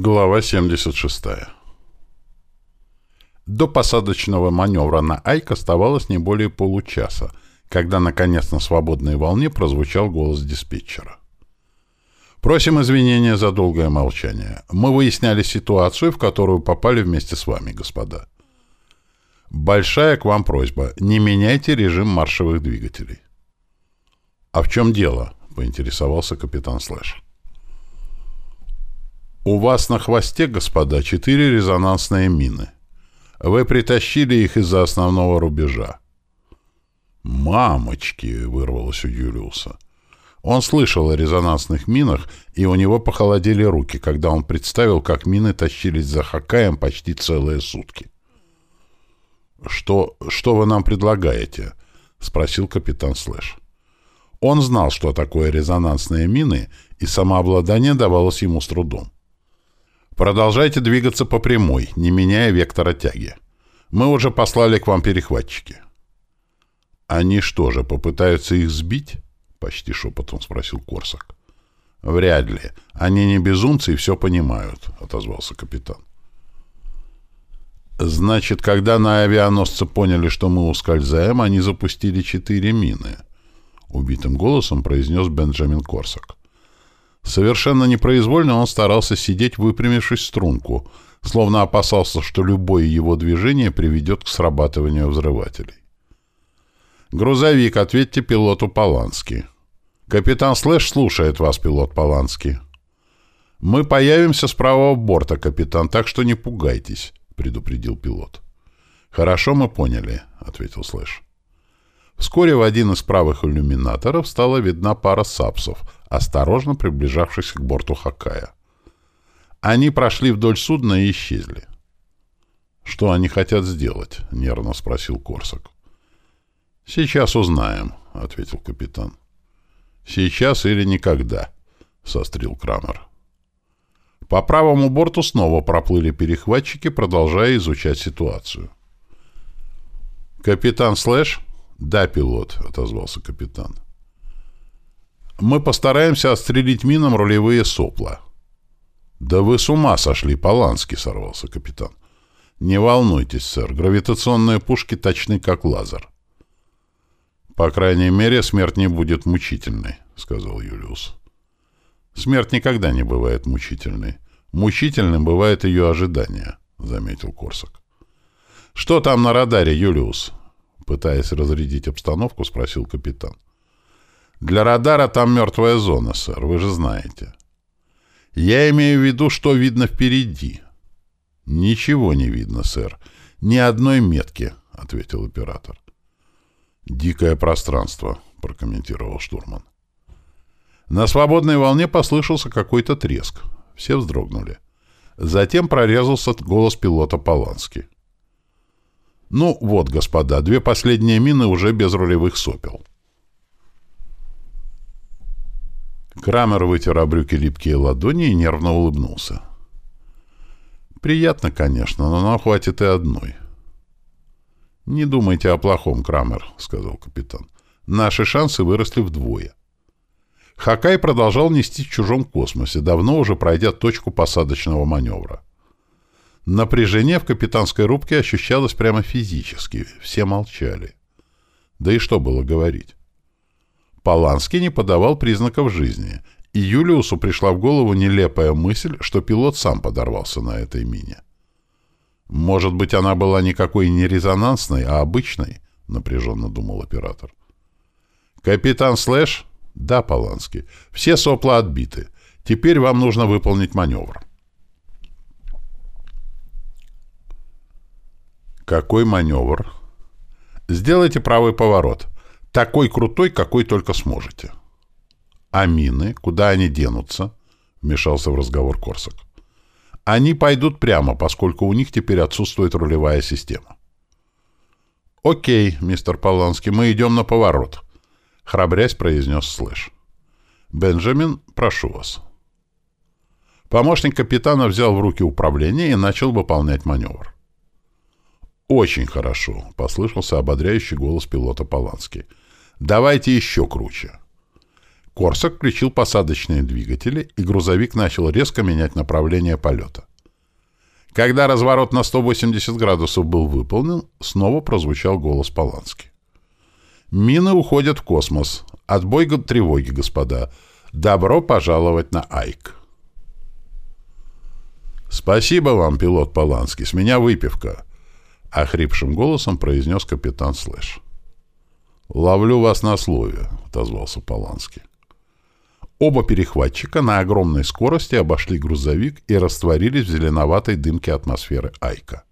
Глава 76. До посадочного маневра на Айк оставалось не более получаса, когда, наконец, на свободной волне прозвучал голос диспетчера. «Просим извинения за долгое молчание. Мы выясняли ситуацию, в которую попали вместе с вами, господа. Большая к вам просьба. Не меняйте режим маршевых двигателей». «А в чем дело?» — поинтересовался капитан Слэш. «У вас на хвосте, господа, четыре резонансные мины. Вы притащили их из-за основного рубежа». «Мамочки!» — вырвалось у Юлиуса. Он слышал о резонансных минах, и у него похолодели руки, когда он представил, как мины тащились за Хакаем почти целые сутки. «Что, что вы нам предлагаете?» — спросил капитан Слэш. Он знал, что такое резонансные мины, и самообладание давалось ему с трудом. Продолжайте двигаться по прямой, не меняя вектора тяги. Мы уже послали к вам перехватчики. Они что же, попытаются их сбить? Почти шепотом спросил Корсак. Вряд ли. Они не безумцы и все понимают, отозвался капитан. Значит, когда на авианосце поняли, что мы ускользаем, они запустили четыре мины. Убитым голосом произнес Бенджамин Корсак. Совершенно непроизвольно он старался сидеть, выпрямившись в струнку, словно опасался, что любое его движение приведет к срабатыванию взрывателей. «Грузовик, ответьте пилоту Полански». «Капитан Слэш слушает вас, пилот Полански». «Мы появимся с правого борта, капитан, так что не пугайтесь», — предупредил пилот. «Хорошо, мы поняли», — ответил Слэш. Вскоре в один из правых иллюминаторов стала видна пара сапсов, осторожно приближавшихся к борту Хакая. Они прошли вдоль судна и исчезли. «Что они хотят сделать?» — нервно спросил Корсак. «Сейчас узнаем», — ответил капитан. «Сейчас или никогда», — сострил Крамер. По правому борту снова проплыли перехватчики, продолжая изучать ситуацию. «Капитан Слэш?» «Да, пилот», — отозвался капитан. «Мы постараемся отстрелить минам рулевые сопла». «Да вы с ума сошли, Полански!» — сорвался капитан. «Не волнуйтесь, сэр, гравитационные пушки точны, как лазер». «По крайней мере, смерть не будет мучительной», — сказал Юлиус. «Смерть никогда не бывает мучительной. Мучительным бывает ее ожидание», — заметил Корсак. «Что там на радаре, Юлиус?» Пытаясь разрядить обстановку, спросил капитан. «Для радара там мертвая зона, сэр, вы же знаете». «Я имею в виду, что видно впереди». «Ничего не видно, сэр. Ни одной метки», — ответил оператор. «Дикое пространство», — прокомментировал штурман. На свободной волне послышался какой-то треск. Все вздрогнули. Затем прорезался голос пилота Полански. Ну вот, господа, две последние мины уже без рулевых сопел. Крамер вытер брюки липкие ладони и нервно улыбнулся. «Приятно, конечно, но нам хватит и одной». «Не думайте о плохом, Крамер», — сказал капитан. «Наши шансы выросли вдвое». Хакай продолжал нести в чужом космосе, давно уже пройдя точку посадочного маневра. Напряжение в капитанской рубке ощущалось прямо физически. Все молчали. Да и что было говорить? Поланский не подавал признаков жизни, и Юлиусу пришла в голову нелепая мысль, что пилот сам подорвался на этой мине. «Может быть, она была никакой не резонансной, а обычной?» — напряженно думал оператор. «Капитан Слэш?» «Да, Поланский. Все сопла отбиты. Теперь вам нужно выполнить маневр». Какой маневр? Сделайте правый поворот. Такой крутой, какой только сможете. А мины? Куда они денутся? Вмешался в разговор Корсак. Они пойдут прямо, поскольку у них теперь отсутствует рулевая система. «Окей, мистер Поланский, мы идем на поворот», — храбрясь произнес Слэш. «Бенджамин, прошу вас». Помощник капитана взял в руки управление и начал выполнять маневр. «Очень хорошо», — послышался ободряющий голос пилота Полански. «Давайте еще круче». Корсак включил посадочные двигатели, и грузовик начал резко менять направление полета. Когда разворот на 180 градусов был выполнен, снова прозвучал голос Полански. «Мины уходят в космос. Отбой тревоги, господа. Добро пожаловать на Айк». «Спасибо вам, пилот Поланский, с меня выпивка», — охрипшим голосом произнес капитан Слэш. «Ловлю вас на слове», — отозвался Поланский. Оба перехватчика на огромной скорости обошли грузовик и растворились в зеленоватой дымке атмосферы Айка.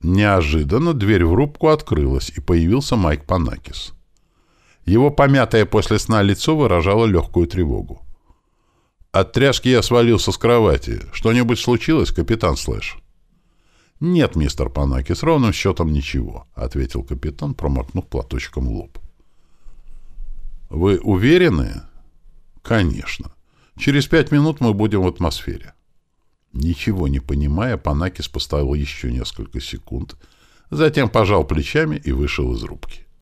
Неожиданно дверь в рубку открылась, и появился Майк Панакис. Его помятое после сна лицо выражало легкую тревогу. От тряски я свалился с кровати. Что-нибудь случилось, капитан Слэш? Нет, мистер Панаки, с ровным счетом ничего, ответил капитан, промокнув платочком лоб. Вы уверены? Конечно. Через пять минут мы будем в атмосфере. Ничего не понимая, Панакис поставил еще несколько секунд, затем пожал плечами и вышел из рубки.